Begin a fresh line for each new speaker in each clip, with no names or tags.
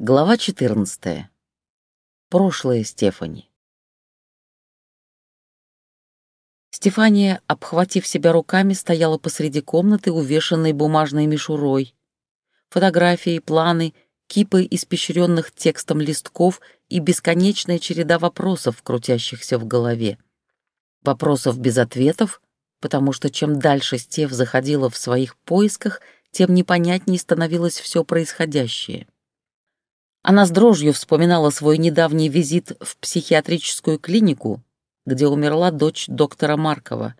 Глава 14. Прошлое Стефани. Стефания, обхватив себя руками, стояла посреди комнаты, увешанной бумажной мишурой. Фотографии, планы, кипы испещренных текстом листков и бесконечная череда вопросов, крутящихся в голове. Вопросов без ответов, потому что чем дальше Стеф заходила в своих поисках, тем непонятнее становилось все происходящее. Она с дрожью вспоминала свой недавний визит в психиатрическую клинику, где умерла дочь доктора Маркова,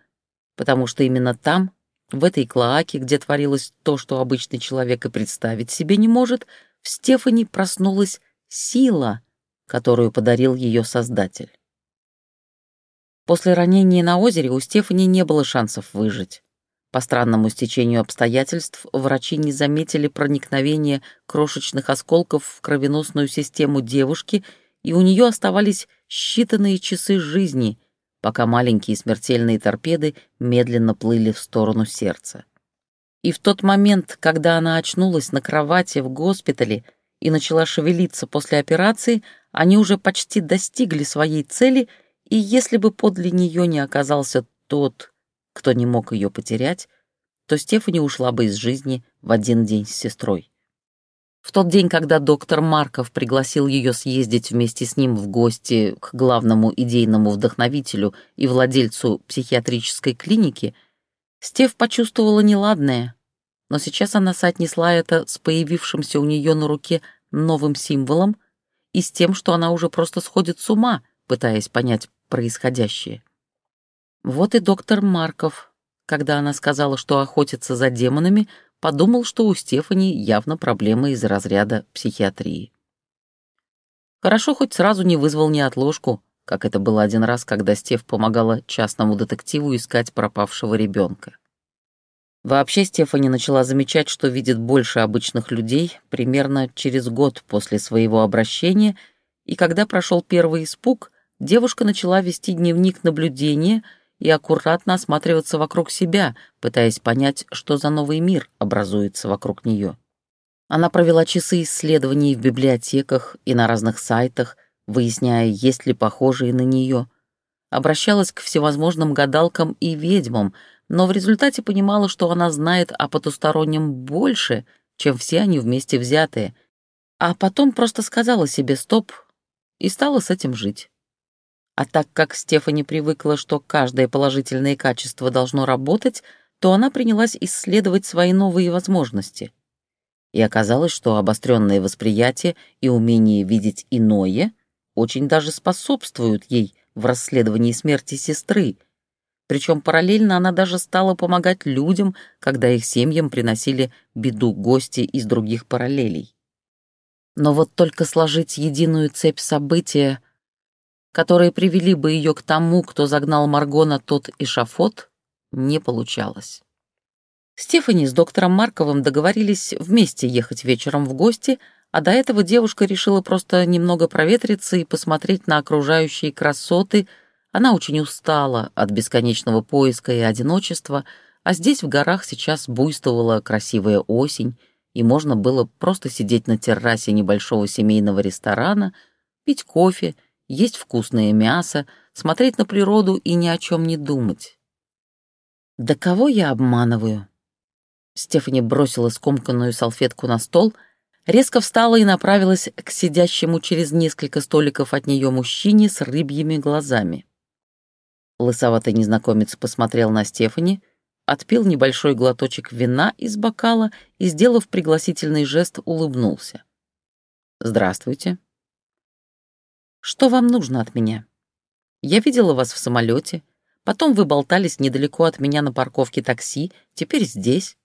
потому что именно там, в этой клоаке, где творилось то, что обычный человек и представить себе не может, в Стефани проснулась сила, которую подарил ее создатель. После ранения на озере у Стефани не было шансов выжить. По странному стечению обстоятельств врачи не заметили проникновения крошечных осколков в кровеносную систему девушки, и у нее оставались считанные часы жизни, пока маленькие смертельные торпеды медленно плыли в сторону сердца. И в тот момент, когда она очнулась на кровати в госпитале и начала шевелиться после операции, они уже почти достигли своей цели, и если бы подле нее не оказался тот, кто не мог ее потерять, то Стефани ушла бы из жизни в один день с сестрой. В тот день, когда доктор Марков пригласил ее съездить вместе с ним в гости к главному идейному вдохновителю и владельцу психиатрической клиники, Стеф почувствовала неладное, но сейчас она соотнесла это с появившимся у нее на руке новым символом и с тем, что она уже просто сходит с ума, пытаясь понять происходящее. Вот и доктор Марков, когда она сказала, что охотится за демонами, подумал, что у Стефани явно проблемы из разряда психиатрии. Хорошо, хоть сразу не вызвал неотложку, как это было один раз, когда Стеф помогала частному детективу искать пропавшего ребенка. Вообще Стефани начала замечать, что видит больше обычных людей примерно через год после своего обращения, и когда прошел первый испуг, девушка начала вести дневник наблюдения — и аккуратно осматриваться вокруг себя, пытаясь понять, что за новый мир образуется вокруг нее. Она провела часы исследований в библиотеках и на разных сайтах, выясняя, есть ли похожие на нее. Обращалась к всевозможным гадалкам и ведьмам, но в результате понимала, что она знает о потустороннем больше, чем все они вместе взятые, а потом просто сказала себе «стоп» и стала с этим жить. А так как Стефани привыкла, что каждое положительное качество должно работать, то она принялась исследовать свои новые возможности. И оказалось, что обостренное восприятие и умение видеть иное очень даже способствуют ей в расследовании смерти сестры. Причем параллельно она даже стала помогать людям, когда их семьям приносили беду гости из других параллелей. Но вот только сложить единую цепь события которые привели бы ее к тому, кто загнал Марго на тот эшафот, не получалось. Стефани с доктором Марковым договорились вместе ехать вечером в гости, а до этого девушка решила просто немного проветриться и посмотреть на окружающие красоты. Она очень устала от бесконечного поиска и одиночества, а здесь в горах сейчас буйствовала красивая осень, и можно было просто сидеть на террасе небольшого семейного ресторана, пить кофе — есть вкусное мясо, смотреть на природу и ни о чем не думать. «Да кого я обманываю?» Стефани бросила скомканную салфетку на стол, резко встала и направилась к сидящему через несколько столиков от нее мужчине с рыбьими глазами. Лысоватый незнакомец посмотрел на Стефани, отпил небольшой глоточек вина из бокала и, сделав пригласительный жест, улыбнулся. «Здравствуйте», что вам нужно от меня? Я видела вас в самолете, потом вы болтались недалеко от меня на парковке такси, теперь здесь.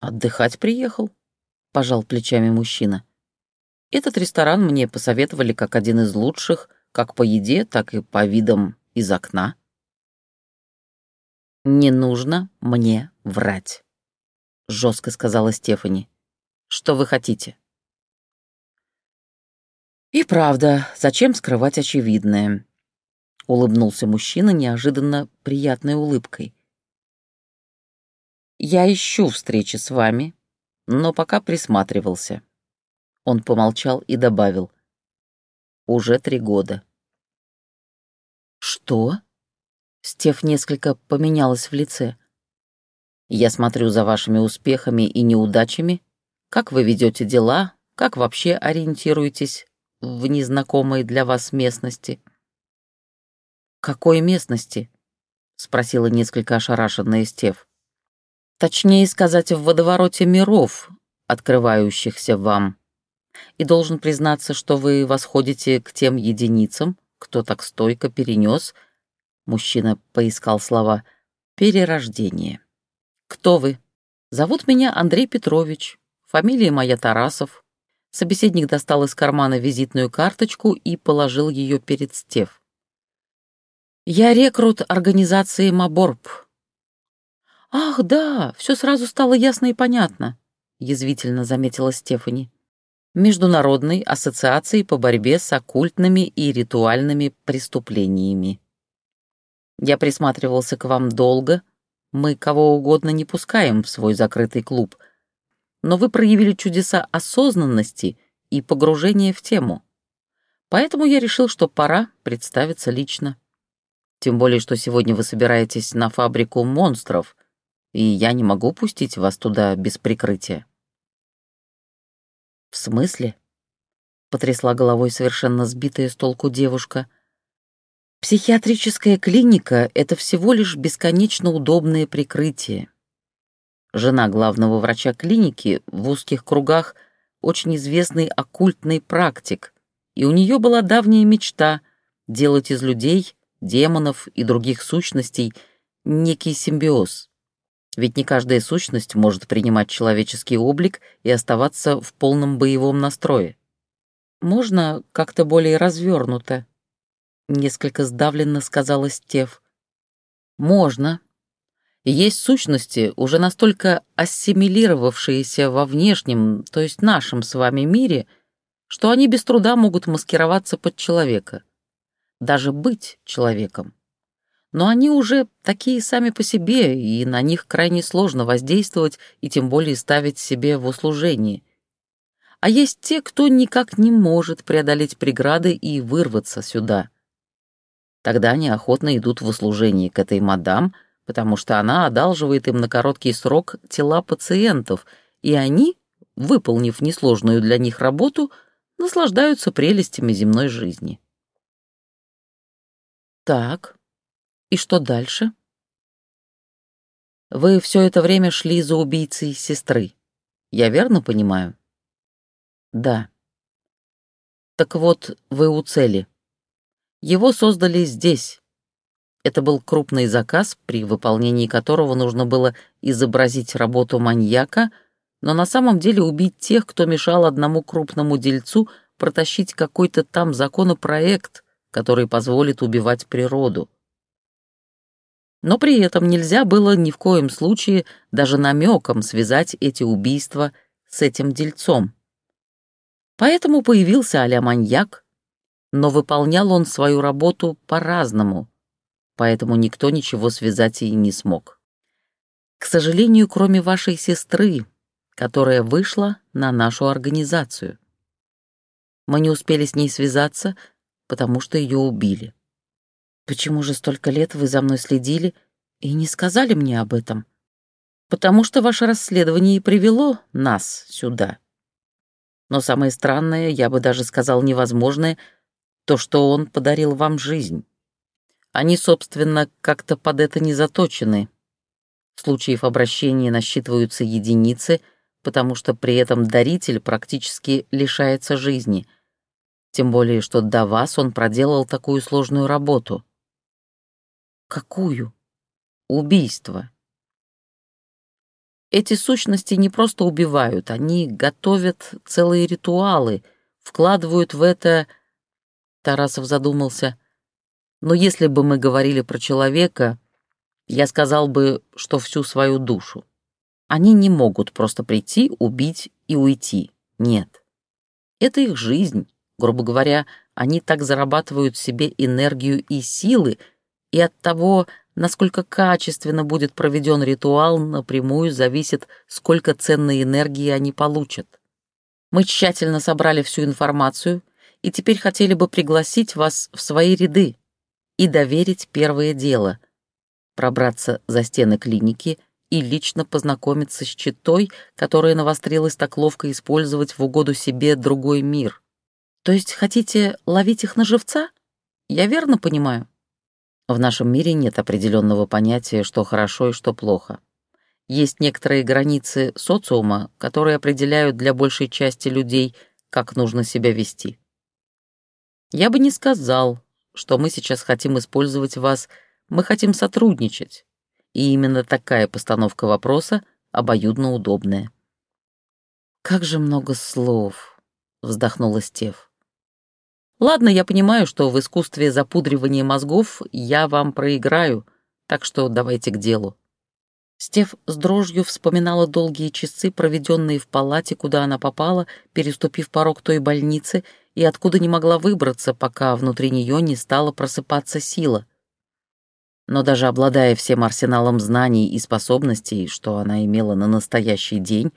Отдыхать приехал, пожал плечами мужчина. Этот ресторан мне посоветовали как один из лучших, как по еде, так и по видам из окна. «Не нужно мне врать», — жестко сказала Стефани. «Что вы хотите?» «И правда, зачем скрывать очевидное?» — улыбнулся мужчина неожиданно приятной улыбкой. «Я ищу встречи с вами, но пока присматривался. Он помолчал и добавил. «Уже три года». «Что?» Стеф несколько поменялась в лице. «Я смотрю за вашими успехами и неудачами. Как вы ведете дела, как вообще ориентируетесь в незнакомой для вас местности?» «Какой местности?» — спросила несколько ошарашенная Стеф. «Точнее сказать, в водовороте миров, открывающихся вам. И должен признаться, что вы восходите к тем единицам, кто так стойко перенес Мужчина поискал слова. «Перерождение». «Кто вы?» «Зовут меня Андрей Петрович. Фамилия моя Тарасов». Собеседник достал из кармана визитную карточку и положил ее перед Стев. «Я рекрут организации Маборб». «Ах, да, все сразу стало ясно и понятно», — язвительно заметила Стефани. «Международной ассоциации по борьбе с оккультными и ритуальными преступлениями». Я присматривался к вам долго. Мы кого угодно не пускаем в свой закрытый клуб. Но вы проявили чудеса осознанности и погружения в тему. Поэтому я решил, что пора представиться лично. Тем более, что сегодня вы собираетесь на фабрику монстров, и я не могу пустить вас туда без прикрытия. «В смысле?» — потрясла головой совершенно сбитая с толку девушка — Психиатрическая клиника — это всего лишь бесконечно удобное прикрытие. Жена главного врача клиники в узких кругах очень известный оккультный практик, и у нее была давняя мечта делать из людей, демонов и других сущностей некий симбиоз. Ведь не каждая сущность может принимать человеческий облик и оставаться в полном боевом настрое. Можно как-то более развернуто, несколько сдавленно сказала Стев. Можно. Есть сущности, уже настолько ассимилировавшиеся во внешнем, то есть нашем с вами мире, что они без труда могут маскироваться под человека. Даже быть человеком. Но они уже такие сами по себе, и на них крайне сложно воздействовать и тем более ставить себе в услужение. А есть те, кто никак не может преодолеть преграды и вырваться сюда — Тогда они охотно идут в услужение к этой мадам, потому что она одалживает им на короткий срок тела пациентов, и они, выполнив несложную для них работу, наслаждаются прелестями земной жизни. Так, и что дальше? Вы все это время шли за убийцей сестры. Я верно понимаю? Да. Так вот, вы у цели. Его создали здесь. Это был крупный заказ, при выполнении которого нужно было изобразить работу маньяка, но на самом деле убить тех, кто мешал одному крупному дельцу протащить какой-то там законопроект, который позволит убивать природу. Но при этом нельзя было ни в коем случае даже намеком связать эти убийства с этим дельцом. Поэтому появился а маньяк, но выполнял он свою работу по-разному, поэтому никто ничего связать и не смог. К сожалению, кроме вашей сестры, которая вышла на нашу организацию. Мы не успели с ней связаться, потому что ее убили. Почему же столько лет вы за мной следили и не сказали мне об этом? Потому что ваше расследование и привело нас сюда. Но самое странное, я бы даже сказал невозможное — то, что он подарил вам жизнь. Они, собственно, как-то под это не заточены. Случаев обращения насчитываются единицы, потому что при этом даритель практически лишается жизни. Тем более, что до вас он проделал такую сложную работу. Какую? Убийство. Эти сущности не просто убивают, они готовят целые ритуалы, вкладывают в это Тарасов задумался. «Но если бы мы говорили про человека, я сказал бы, что всю свою душу. Они не могут просто прийти, убить и уйти. Нет. Это их жизнь. Грубо говоря, они так зарабатывают себе энергию и силы, и от того, насколько качественно будет проведен ритуал, напрямую зависит, сколько ценной энергии они получат. Мы тщательно собрали всю информацию и теперь хотели бы пригласить вас в свои ряды и доверить первое дело — пробраться за стены клиники и лично познакомиться с читой, которая навострилась так ловко использовать в угоду себе другой мир. То есть хотите ловить их на живца? Я верно понимаю? В нашем мире нет определенного понятия, что хорошо и что плохо. Есть некоторые границы социума, которые определяют для большей части людей, как нужно себя вести. Я бы не сказал, что мы сейчас хотим использовать вас, мы хотим сотрудничать. И именно такая постановка вопроса обоюдно удобная. «Как же много слов!» — вздохнула Стев. «Ладно, я понимаю, что в искусстве запудривания мозгов я вам проиграю, так что давайте к делу. Стеф с дрожью вспоминала долгие часы, проведенные в палате, куда она попала, переступив порог той больницы, и откуда не могла выбраться, пока внутри нее не стала просыпаться сила. Но даже обладая всем арсеналом знаний и способностей, что она имела на настоящий день,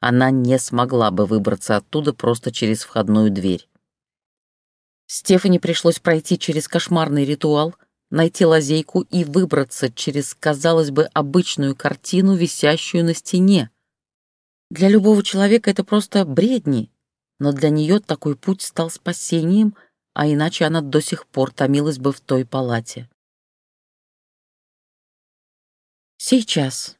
она не смогла бы выбраться оттуда просто через входную дверь. Стефани пришлось пройти через кошмарный ритуал — найти лазейку и выбраться через, казалось бы, обычную картину, висящую на стене. Для любого человека это просто бредни, но для нее такой путь стал спасением, а иначе она до сих пор томилась бы в той палате. Сейчас.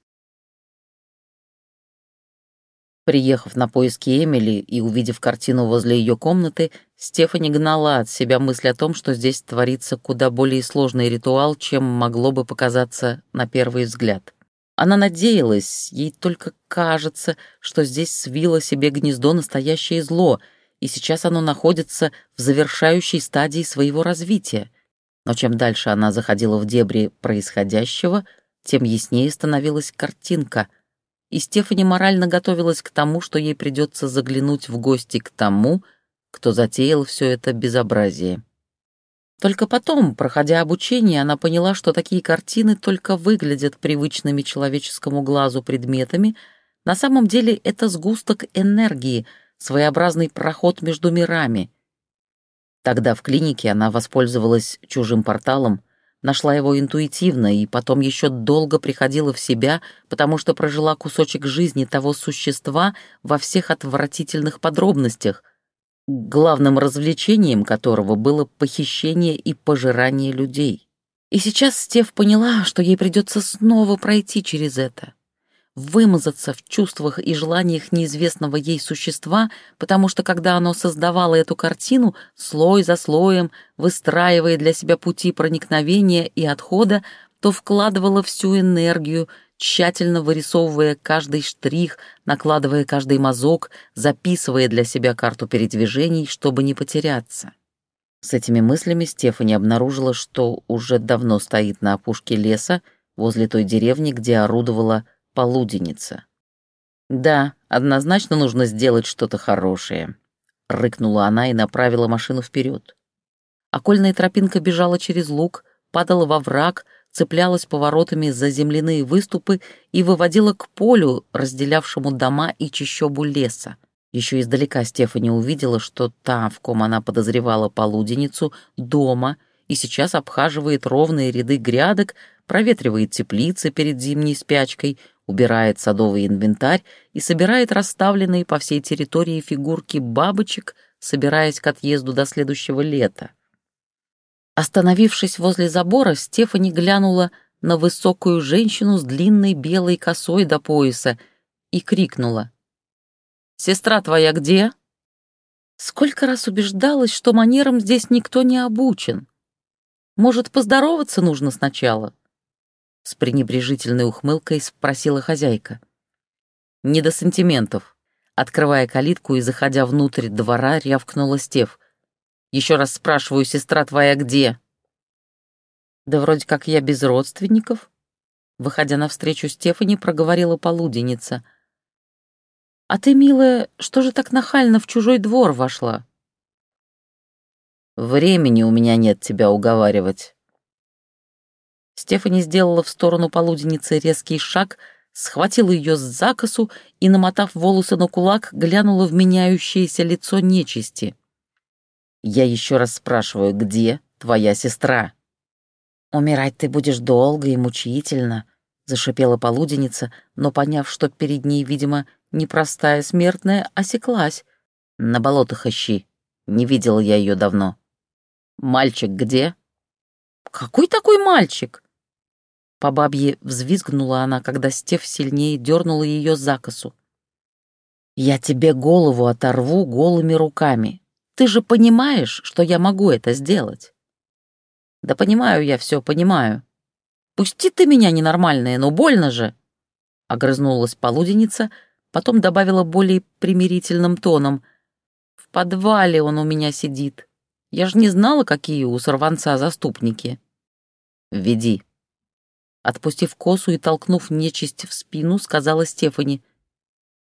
Приехав на поиски Эмили и увидев картину возле ее комнаты, Стефани гнала от себя мысль о том, что здесь творится куда более сложный ритуал, чем могло бы показаться на первый взгляд. Она надеялась, ей только кажется, что здесь свило себе гнездо настоящее зло, и сейчас оно находится в завершающей стадии своего развития. Но чем дальше она заходила в дебри происходящего, тем яснее становилась картинка — и Стефани морально готовилась к тому, что ей придется заглянуть в гости к тому, кто затеял все это безобразие. Только потом, проходя обучение, она поняла, что такие картины только выглядят привычными человеческому глазу предметами, на самом деле это сгусток энергии, своеобразный проход между мирами. Тогда в клинике она воспользовалась чужим порталом, нашла его интуитивно и потом еще долго приходила в себя, потому что прожила кусочек жизни того существа во всех отвратительных подробностях, главным развлечением которого было похищение и пожирание людей. И сейчас Стев поняла, что ей придется снова пройти через это вымазаться в чувствах и желаниях неизвестного ей существа, потому что когда оно создавало эту картину, слой за слоем, выстраивая для себя пути проникновения и отхода, то вкладывало всю энергию, тщательно вырисовывая каждый штрих, накладывая каждый мазок, записывая для себя карту передвижений, чтобы не потеряться. С этими мыслями Стефани обнаружила, что уже давно стоит на опушке леса, возле той деревни, где орудовала полуденница. «Да, однозначно нужно сделать что-то хорошее», — рыкнула она и направила машину вперед. Окольная тропинка бежала через луг, падала во враг, цеплялась поворотами за земляные выступы и выводила к полю, разделявшему дома и чащобу леса. Еще издалека Стефани увидела, что та, в ком она подозревала полуденницу, дома и сейчас обхаживает ровные ряды грядок, проветривает теплицы перед зимней спячкой, убирает садовый инвентарь и собирает расставленные по всей территории фигурки бабочек, собираясь к отъезду до следующего лета. Остановившись возле забора, Стефани глянула на высокую женщину с длинной белой косой до пояса и крикнула. «Сестра твоя где?» Сколько раз убеждалась, что манерам здесь никто не обучен. Может, поздороваться нужно сначала? С пренебрежительной ухмылкой спросила хозяйка. «Не до сантиментов». Открывая калитку и заходя внутрь двора, рявкнула Стев. «Еще раз спрашиваю, сестра твоя где?» «Да вроде как я без родственников». Выходя навстречу Стефани, проговорила полуденница. «А ты, милая, что же так нахально в чужой двор вошла?» «Времени у меня нет тебя уговаривать», Стефани сделала в сторону полуденницы резкий шаг, схватила ее за косу и, намотав волосы на кулак, глянула в меняющееся лицо нечисти. «Я еще раз спрашиваю, где твоя сестра?» «Умирать ты будешь долго и мучительно», — зашипела полуденница, но, поняв, что перед ней, видимо, непростая смертная, осеклась. «На болотах ищи. Не видела я ее давно. Мальчик где?» «Какой такой мальчик?» По бабье взвизгнула она, когда Стеф сильнее дернула ее за косу. «Я тебе голову оторву голыми руками. Ты же понимаешь, что я могу это сделать?» «Да понимаю я все, понимаю. Пусти ты меня, ненормальная, но больно же!» Огрызнулась полуденница, потом добавила более примирительным тоном. «В подвале он у меня сидит. Я же не знала, какие у сорванца заступники». «Веди», Отпустив косу и толкнув нечисть в спину, сказала Стефани.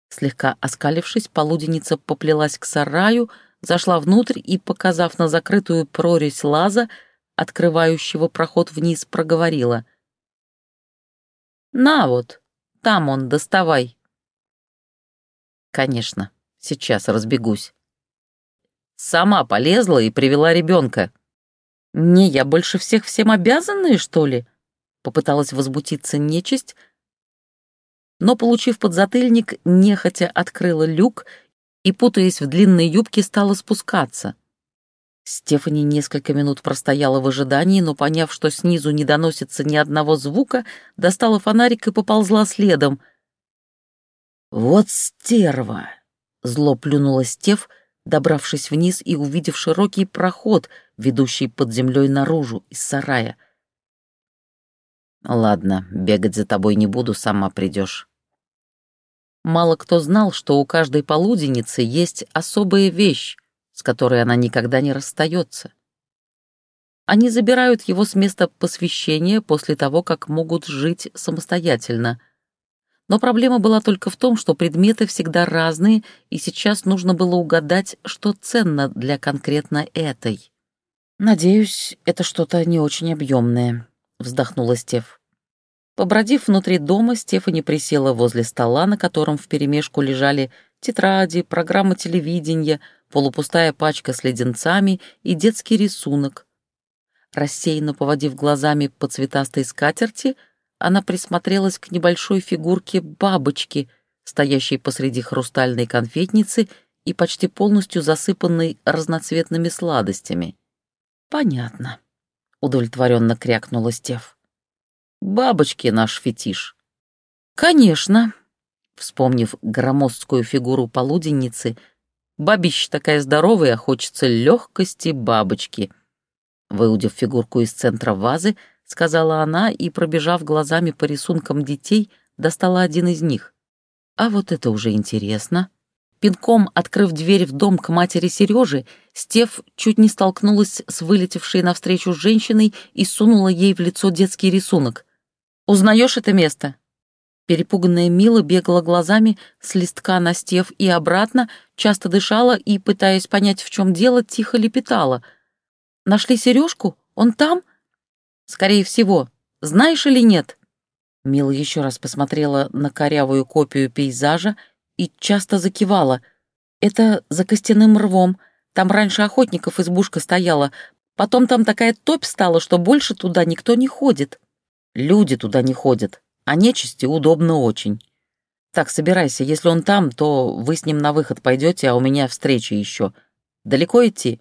Слегка оскалившись, полуденница поплелась к сараю, зашла внутрь и, показав на закрытую прорезь лаза, открывающего проход вниз, проговорила. «На вот, там он, доставай». «Конечно, сейчас разбегусь». «Сама полезла и привела ребенка». «Не, я больше всех всем обязанная, что ли?» Попыталась возмутиться нечисть, но, получив подзатыльник, нехотя открыла люк и, путаясь в длинной юбке, стала спускаться. Стефани несколько минут простояла в ожидании, но, поняв, что снизу не доносится ни одного звука, достала фонарик и поползла следом. «Вот стерва!» — зло плюнула Стеф, добравшись вниз и увидев широкий проход, ведущий под землей наружу из сарая — Ладно, бегать за тобой не буду, сама придешь. Мало кто знал, что у каждой полуденницы есть особая вещь, с которой она никогда не расстается. Они забирают его с места посвящения после того, как могут жить самостоятельно. Но проблема была только в том, что предметы всегда разные, и сейчас нужно было угадать, что ценно для конкретно этой. «Надеюсь, это что-то не очень объемное», — вздохнула Стеф. Побродив внутри дома, Стефани присела возле стола, на котором вперемешку лежали тетради, программа телевидения, полупустая пачка с леденцами и детский рисунок. Рассеянно поводив глазами по цветастой скатерти, она присмотрелась к небольшой фигурке бабочки, стоящей посреди хрустальной конфетницы и почти полностью засыпанной разноцветными сладостями. «Понятно», — удовлетворенно крякнула Стеф. Бабочки наш фетиш». «Конечно», — вспомнив громоздкую фигуру полуденницы, бабища такая здоровая, хочется легкости бабочки. Выудив фигурку из центра вазы, сказала она и, пробежав глазами по рисункам детей, достала один из них. А вот это уже интересно. Пинком открыв дверь в дом к матери Сережи, Стеф чуть не столкнулась с вылетевшей навстречу женщиной и сунула ей в лицо детский рисунок. Узнаешь это место?» Перепуганная Мила бегала глазами с листка на стев и обратно, часто дышала и, пытаясь понять, в чем дело, тихо лепетала. «Нашли сережку? Он там?» «Скорее всего. Знаешь или нет?» Мила еще раз посмотрела на корявую копию пейзажа и часто закивала. «Это за костяным рвом. Там раньше охотников избушка стояла. Потом там такая топь стала, что больше туда никто не ходит». Люди туда не ходят, а нечисти удобно очень. Так, собирайся, если он там, то вы с ним на выход пойдете, а у меня встреча еще. Далеко идти?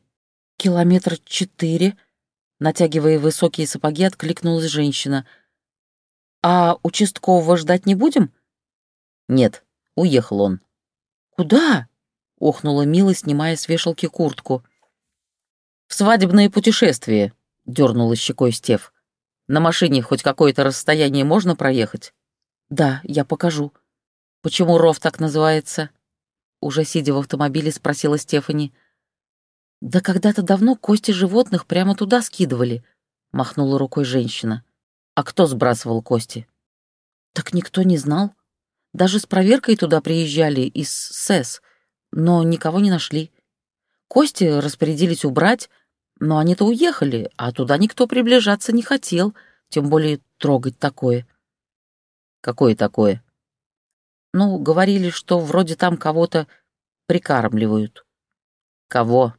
Километр четыре. Натягивая высокие сапоги, откликнулась женщина. А участкового ждать не будем? Нет, уехал он. Куда? Охнула Мила, снимая с вешалки куртку. «В свадебное путешествие», — дернула щекой Стев. На машине хоть какое-то расстояние можно проехать? Да, я покажу. Почему ров так называется? Уже сидя в автомобиле, спросила Стефани. Да когда-то давно кости животных прямо туда скидывали, махнула рукой женщина. А кто сбрасывал кости? Так никто не знал. Даже с проверкой туда приезжали из СЭС, но никого не нашли. Кости распорядились убрать, но они-то уехали, а туда никто приближаться не хотел, тем более трогать такое. Какое такое? Ну, говорили, что вроде там кого-то прикармливают. Кого?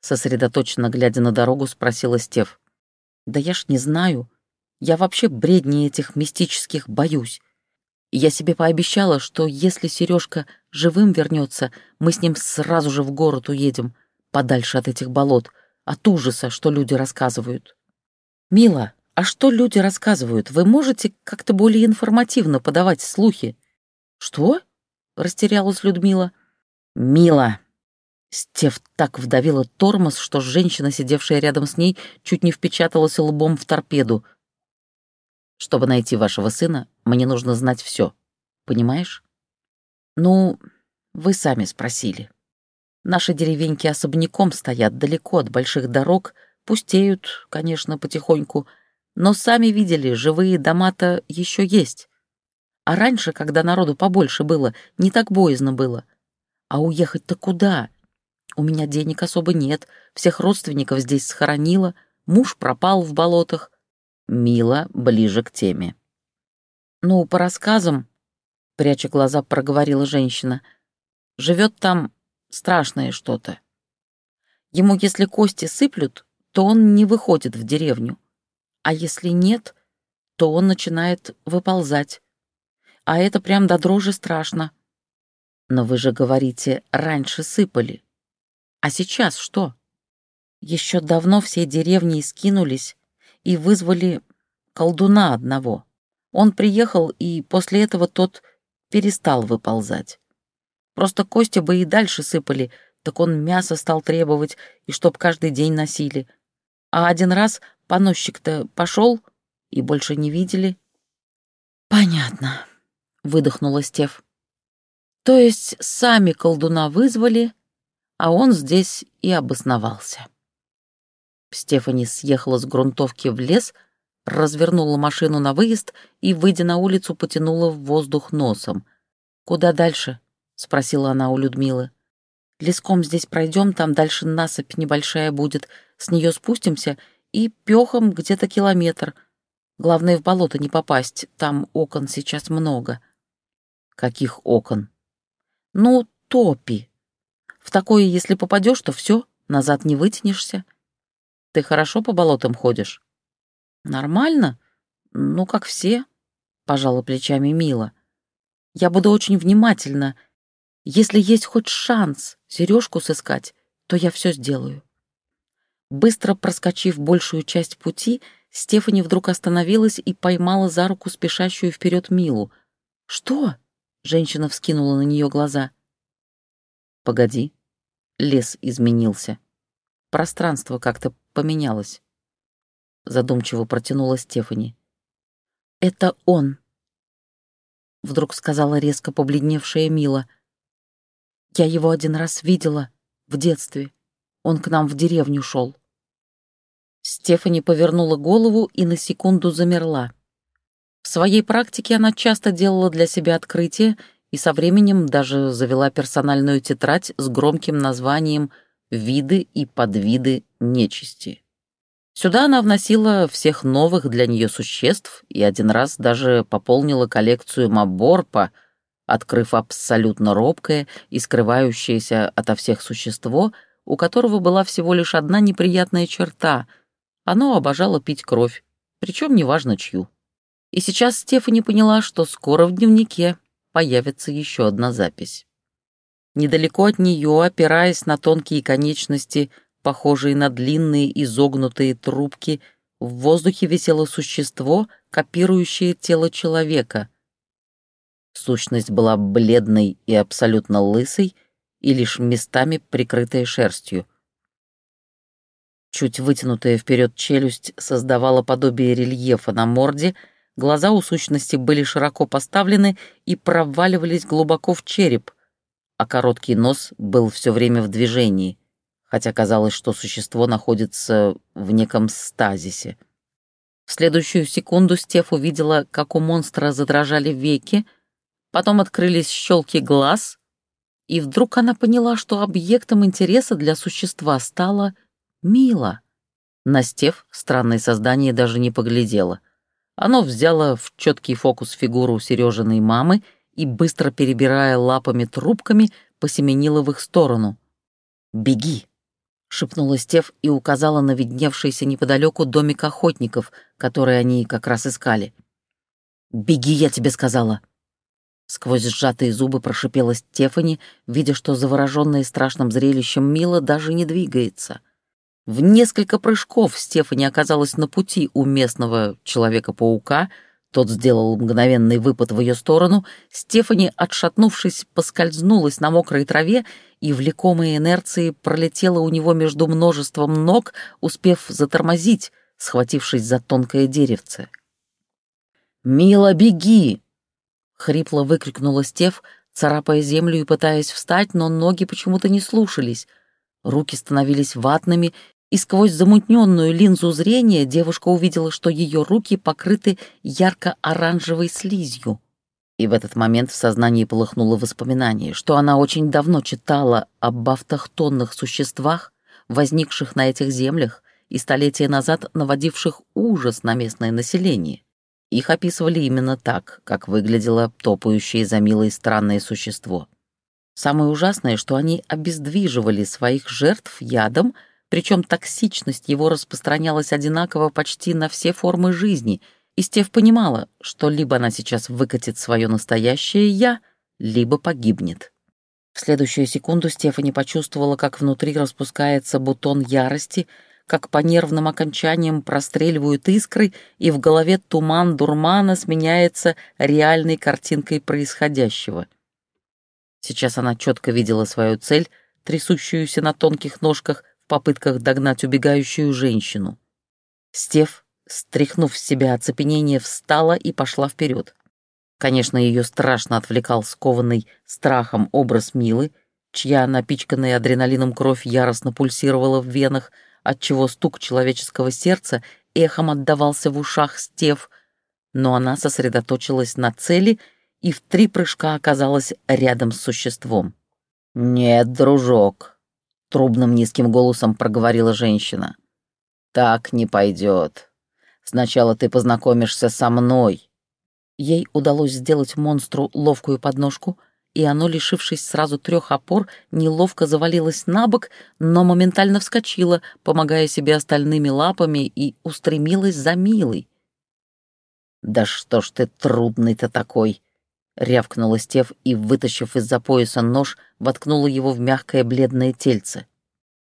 Сосредоточенно глядя на дорогу, спросила Стев. Да я ж не знаю. Я вообще бредни этих мистических боюсь. Я себе пообещала, что если Сережка живым вернется, мы с ним сразу же в город уедем, подальше от этих болот, от ужаса, что люди рассказывают. Мила, а что люди рассказывают? Вы можете как-то более информативно подавать слухи? Что? Растерялась Людмила. Мила. Стев так вдавила тормоз, что женщина, сидевшая рядом с ней, чуть не впечаталась лбом в торпеду. Чтобы найти вашего сына, мне нужно знать все. Понимаешь? Ну, вы сами спросили. Наши деревеньки особняком стоят далеко от больших дорог, пустеют, конечно, потихоньку, но сами видели, живые дома-то еще есть. А раньше, когда народу побольше было, не так боязно было. А уехать-то куда? У меня денег особо нет, всех родственников здесь схоронила, муж пропал в болотах. Мила ближе к теме. Ну, по рассказам, пряча глаза, проговорила женщина, живет там страшное что-то. Ему, если кости сыплют, то он не выходит в деревню. А если нет, то он начинает выползать. А это прям до дрожи страшно. Но вы же говорите, раньше сыпали. А сейчас что? Еще давно все деревни скинулись и вызвали колдуна одного. Он приехал, и после этого тот перестал выползать. Просто кости бы и дальше сыпали, так он мясо стал требовать, и чтоб каждый день носили. А один раз поносчик-то пошел, и больше не видели. «Понятно», — выдохнула Стев. «То есть сами колдуна вызвали, а он здесь и обосновался. Стефани съехала с грунтовки в лес, развернула машину на выезд и, выйдя на улицу, потянула в воздух носом. «Куда дальше?» — спросила она у Людмилы. «Леском здесь пройдем, там дальше насыпь небольшая будет, с нее спустимся и пехом где-то километр. Главное, в болото не попасть, там окон сейчас много». «Каких окон?» «Ну, топи», в такое, если попадешь, то все, назад не вытянешься. Ты хорошо по болотам ходишь? Нормально? Ну, как все, пожала плечами Мила. Я буду очень внимательна. Если есть хоть шанс сережку сыскать, то я все сделаю. Быстро проскочив большую часть пути, Стефани вдруг остановилась и поймала за руку спешащую вперед Милу. «Что?» — женщина вскинула на нее глаза. «Погоди», лес изменился. Пространство как-то поменялось. Задумчиво протянула Стефани. «Это он!» Вдруг сказала резко побледневшая Мила. «Я его один раз видела в детстве. Он к нам в деревню шел». Стефани повернула голову и на секунду замерла. В своей практике она часто делала для себя открытия и со временем даже завела персональную тетрадь с громким названием «Виды и подвиды нечисти». Сюда она вносила всех новых для нее существ и один раз даже пополнила коллекцию Маборпа, открыв абсолютно робкое и скрывающееся ото всех существо, у которого была всего лишь одна неприятная черта — оно обожало пить кровь, причем неважно чью. И сейчас Стефани поняла, что скоро в дневнике появится еще одна запись. Недалеко от нее, опираясь на тонкие конечности, похожие на длинные изогнутые трубки, в воздухе висело существо, копирующее тело человека. Сущность была бледной и абсолютно лысой, и лишь местами прикрытая шерстью. Чуть вытянутая вперед челюсть создавала подобие рельефа на морде — Глаза у сущности были широко поставлены и проваливались глубоко в череп, а короткий нос был все время в движении, хотя казалось, что существо находится в неком стазисе. В следующую секунду Стеф увидела, как у монстра задрожали веки, потом открылись щелки глаз, и вдруг она поняла, что объектом интереса для существа стало Мила. На Стеф странное создание даже не поглядело. Оно взяло в четкий фокус фигуру Сережиной мамы и, быстро перебирая лапами-трубками, посеменила в их сторону. «Беги!» — шепнула Стев и указала на видневшийся неподалеку домик охотников, который они как раз искали. «Беги, я тебе сказала!» Сквозь сжатые зубы прошипела Стефани, видя, что завороженная страшным зрелищем Мила даже не двигается. В несколько прыжков Стефани оказалась на пути у местного Человека-паука, тот сделал мгновенный выпад в ее сторону, Стефани, отшатнувшись, поскользнулась на мокрой траве и, влекомая инерцией, пролетела у него между множеством ног, успев затормозить, схватившись за тонкое деревце. «Мила, беги!» — хрипло выкрикнула Стеф, царапая землю и пытаясь встать, но ноги почему-то не слушались. Руки становились ватными, и сквозь замутненную линзу зрения девушка увидела, что ее руки покрыты ярко-оранжевой слизью. И в этот момент в сознании полыхнуло воспоминание, что она очень давно читала об автохтонных существах, возникших на этих землях и столетия назад наводивших ужас на местное население. Их описывали именно так, как выглядело топающее за милой странное существо. Самое ужасное, что они обездвиживали своих жертв ядом, причем токсичность его распространялась одинаково почти на все формы жизни, и Стев понимала, что либо она сейчас выкатит свое настоящее «я», либо погибнет. В следующую секунду Стефани почувствовала, как внутри распускается бутон ярости — как по нервным окончаниям простреливают искры, и в голове туман дурмана сменяется реальной картинкой происходящего. Сейчас она четко видела свою цель, трясущуюся на тонких ножках в попытках догнать убегающую женщину. Стев, стряхнув с себя оцепенение, встала и пошла вперед. Конечно, ее страшно отвлекал скованный страхом образ Милы, чья напичканная адреналином кровь яростно пульсировала в венах, отчего стук человеческого сердца эхом отдавался в ушах Стев, но она сосредоточилась на цели и в три прыжка оказалась рядом с существом. «Нет, дружок», — трубным низким голосом проговорила женщина. «Так не пойдет. Сначала ты познакомишься со мной». Ей удалось сделать монстру ловкую подножку — и оно, лишившись сразу трех опор, неловко завалилось на бок, но моментально вскочило, помогая себе остальными лапами, и устремилось за Милой. «Да что ж ты трудный-то такой!» — рявкнула Стев и, вытащив из-за пояса нож, воткнула его в мягкое бледное тельце.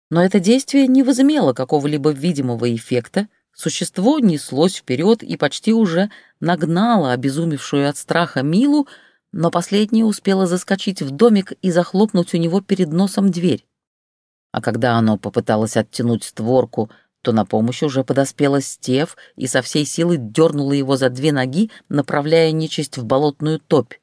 Но это действие не возымело какого-либо видимого эффекта, существо неслось вперед и почти уже нагнало обезумевшую от страха Милу, но последняя успела заскочить в домик и захлопнуть у него перед носом дверь. А когда оно попыталось оттянуть створку, то на помощь уже подоспела Стев и со всей силы дернула его за две ноги, направляя нечисть в болотную топь.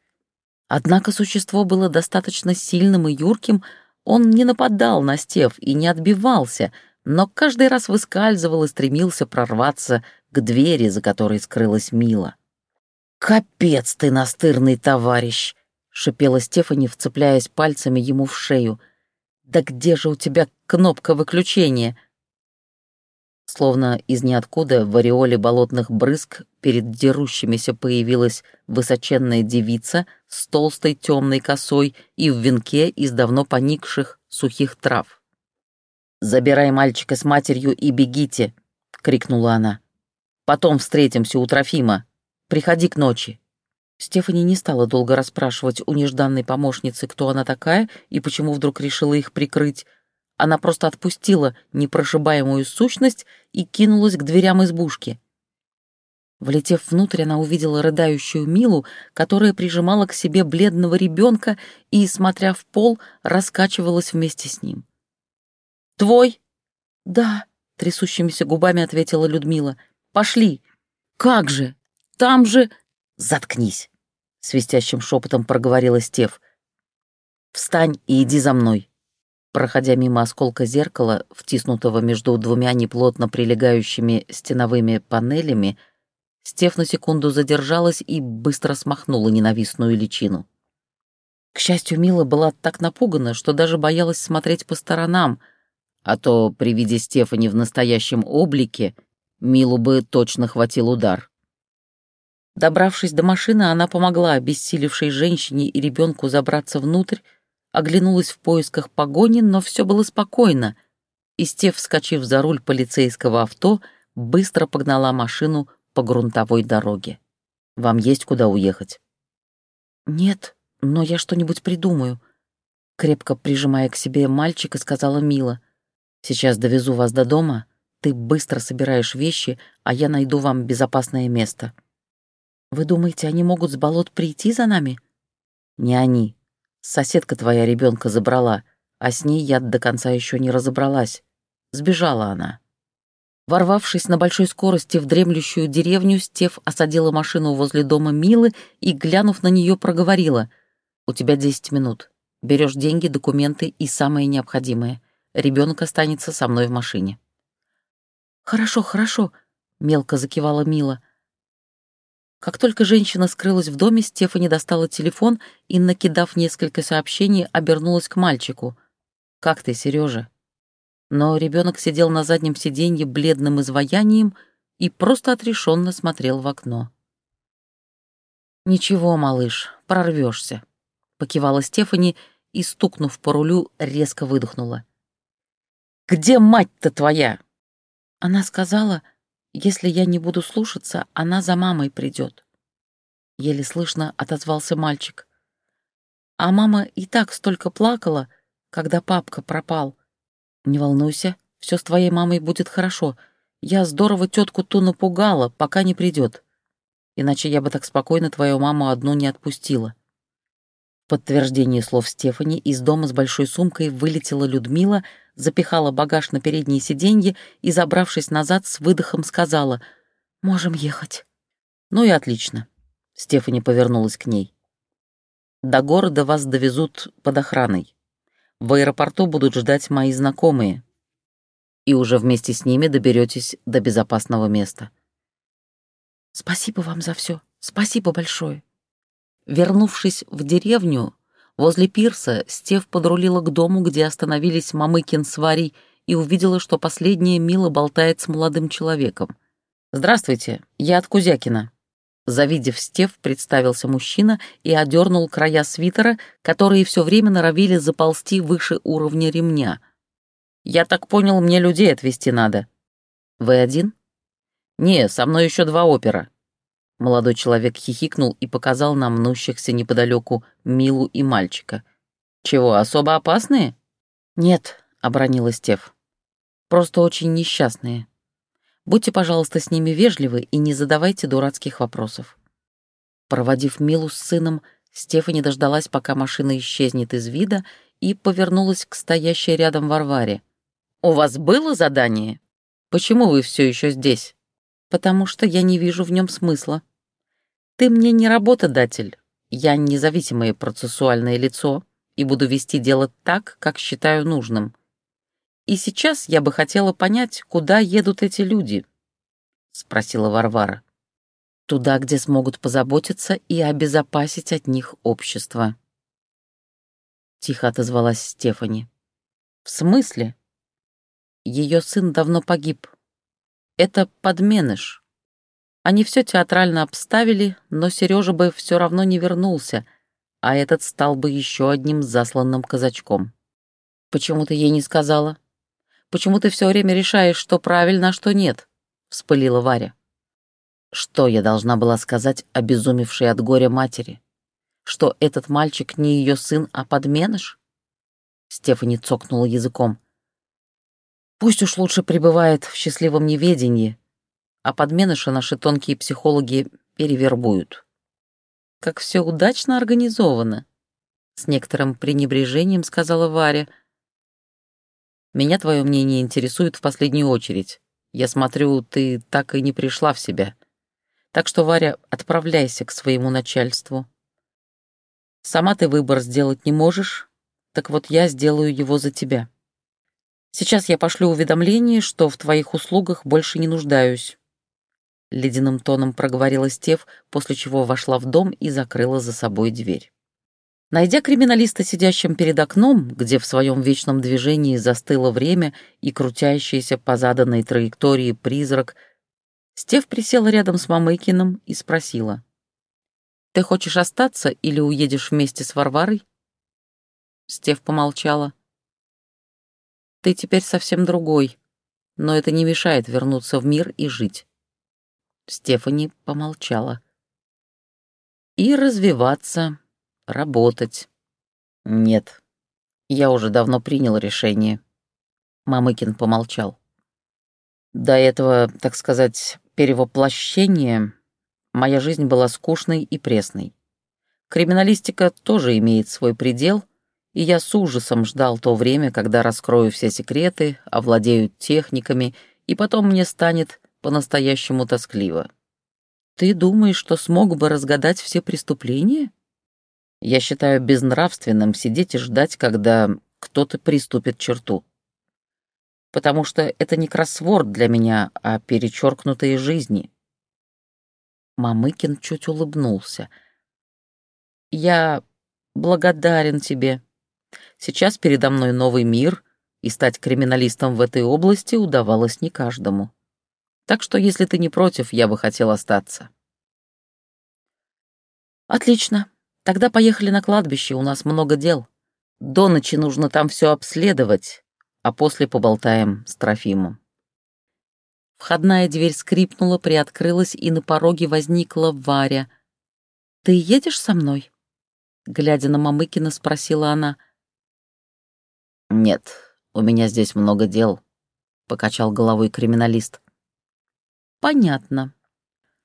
Однако существо было достаточно сильным и юрким, он не нападал на Стев и не отбивался, но каждый раз выскальзывал и стремился прорваться к двери, за которой скрылась Мила. «Капец ты, настырный товарищ!» — шипела Стефани, вцепляясь пальцами ему в шею. «Да где же у тебя кнопка выключения?» Словно из ниоткуда в ореоле болотных брызг перед дерущимися появилась высоченная девица с толстой темной косой и в венке из давно поникших сухих трав. «Забирай мальчика с матерью и бегите!» — крикнула она. «Потом встретимся у Трофима!» Приходи к ночи». Стефани не стала долго расспрашивать у нежданной помощницы, кто она такая и почему вдруг решила их прикрыть. Она просто отпустила непрошибаемую сущность и кинулась к дверям избушки. Влетев внутрь, она увидела рыдающую Милу, которая прижимала к себе бледного ребенка и, смотря в пол, раскачивалась вместе с ним. «Твой?» «Да», — трясущимися губами ответила Людмила. «Пошли». «Как же?» Там же...» «Заткнись!» — свистящим шепотом проговорила Стев. «Встань и иди за мной!» Проходя мимо осколка зеркала, втиснутого между двумя неплотно прилегающими стеновыми панелями, Стев на секунду задержалась и быстро смахнула ненавистную личину. К счастью, Мила была так напугана, что даже боялась смотреть по сторонам, а то при виде Стефани в настоящем облике Милу бы точно хватил удар. Добравшись до машины, она помогла обессилевшей женщине и ребенку забраться внутрь, оглянулась в поисках погони, но все было спокойно, и Стев, вскочив за руль полицейского авто, быстро погнала машину по грунтовой дороге. «Вам есть куда уехать?» «Нет, но я что-нибудь придумаю», — крепко прижимая к себе мальчика, сказала Мила. «Сейчас довезу вас до дома, ты быстро собираешь вещи, а я найду вам безопасное место». «Вы думаете, они могут с болот прийти за нами?» «Не они. Соседка твоя ребенка забрала, а с ней я до конца еще не разобралась. Сбежала она». Ворвавшись на большой скорости в дремлющую деревню, Стев осадила машину возле дома Милы и, глянув на нее, проговорила. «У тебя десять минут. Берешь деньги, документы и самое необходимое. Ребенок останется со мной в машине». «Хорошо, хорошо», — мелко закивала Мила. Как только женщина скрылась в доме, Стефани достала телефон и, накидав несколько сообщений, обернулась к мальчику. «Как ты, Сережа? но ребенок сидел на заднем сиденье бледным изваянием и просто отрешенно смотрел в окно. «Ничего, малыш, прорвешься», — покивала Стефани и, стукнув по рулю, резко выдохнула. «Где мать-то твоя?» Она сказала, если я не буду слушаться, она за мамой придет. Еле слышно отозвался мальчик. А мама и так столько плакала, когда папка пропал. «Не волнуйся, все с твоей мамой будет хорошо. Я здорово тетку ту напугала, пока не придет. Иначе я бы так спокойно твою маму одну не отпустила». В подтверждение слов Стефани из дома с большой сумкой вылетела Людмила, запихала багаж на переднее сиденье и, забравшись назад, с выдохом сказала «Можем ехать». «Ну и отлично». Стефани повернулась к ней. «До города вас довезут под охраной. В аэропорту будут ждать мои знакомые, и уже вместе с ними доберетесь до безопасного места. Спасибо вам за все. Спасибо большое. Вернувшись в деревню, возле пирса Стев подрулила к дому, где остановились Мамыкин с Варей, и увидела, что последняя мило болтает с молодым человеком. «Здравствуйте, я от Кузякина», Завидев Стев, представился мужчина и одернул края свитера, которые все время норовили заползти выше уровня ремня. «Я так понял, мне людей отвезти надо». «Вы один?» «Не, со мной еще два опера». Молодой человек хихикнул и показал нам мнущихся неподалеку Милу и мальчика. «Чего, особо опасные?» «Нет», — обронила Стев. «Просто очень несчастные». Будьте, пожалуйста, с ними вежливы и не задавайте дурацких вопросов». Проводив Милу с сыном, Стефани дождалась, пока машина исчезнет из вида, и повернулась к стоящей рядом Варваре. «У вас было задание? Почему вы все еще здесь?» «Потому что я не вижу в нем смысла. Ты мне не работодатель. Я независимое процессуальное лицо и буду вести дело так, как считаю нужным. И сейчас я бы хотела понять, куда едут эти люди, — спросила Варвара. Туда, где смогут позаботиться и обезопасить от них общество. Тихо отозвалась Стефани. В смысле? Ее сын давно погиб. Это подменыш. Они все театрально обставили, но Сережа бы все равно не вернулся, а этот стал бы еще одним засланным казачком. Почему ты ей не сказала? Почему ты все время решаешь, что правильно, а что нет?» — вспылила Варя. Что я должна была сказать обезумевшей от горя матери? Что этот мальчик не ее сын, а подменыш? Стефани цокнула языком. Пусть уж лучше пребывает в счастливом неведении, а подменыша наши тонкие психологи перевербуют. Как все удачно организовано, с некоторым пренебрежением сказала Варя — меня твое мнение интересует в последнюю очередь. Я смотрю, ты так и не пришла в себя. Так что, Варя, отправляйся к своему начальству. Сама ты выбор сделать не можешь, так вот я сделаю его за тебя. Сейчас я пошлю уведомление, что в твоих услугах больше не нуждаюсь. Ледяным тоном проговорила Стев, после чего вошла в дом и закрыла за собой дверь. Найдя криминалиста, сидящим перед окном, где в своем вечном движении застыло время и крутящийся по заданной траектории призрак, Стев присела рядом с Мамыкиным и спросила — Ты хочешь остаться или уедешь вместе с Варварой?» Стев помолчала. «Ты теперь совсем другой, но это не мешает вернуться в мир и жить». Стефани помолчала. «И развиваться, работать». «Нет, я уже давно принял решение». Мамыкин помолчал. До этого, так сказать, перевоплощения моя жизнь была скучной и пресной. Криминалистика тоже имеет свой предел, и я с ужасом ждал то время, когда раскрою все секреты, овладею техниками, и потом мне станет по-настоящему тоскливо. Ты думаешь, что смог бы разгадать все преступления? Я считаю безнравственным сидеть и ждать, когда кто-то приступит черту потому что это не кроссворд для меня, а перечеркнутые жизни. Мамыкин чуть улыбнулся. «Я благодарен тебе. Сейчас передо мной новый мир, и стать криминалистом в этой области удавалось не каждому. Так что, если ты не против, я бы хотел остаться». «Отлично. Тогда поехали на кладбище, у нас много дел. До ночи нужно там все обследовать, а после поболтаем с Трофимом. Входная дверь скрипнула, приоткрылась, и на пороге возникла Варя. «Ты едешь со мной?» Глядя на Мамыкина, спросила она. «Нет, у меня здесь много дел», — покачал головой криминалист. «Понятно.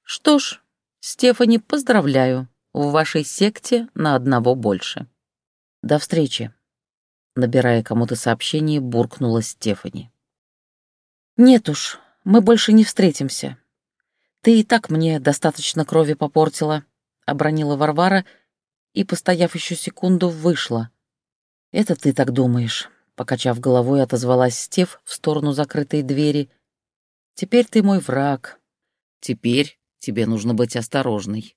Что ж, Стефани, поздравляю. В вашей секте на одного больше. До встречи». Набирая кому-то сообщение, буркнула Стефани. «Нет уж, мы больше не встретимся. Ты и так мне достаточно крови попортила», — обронила Варвара и, постояв еще секунду, вышла. «Это ты так думаешь», — покачав головой, отозвалась Стеф в сторону закрытой двери. «Теперь ты мой враг. Теперь тебе нужно быть осторожной».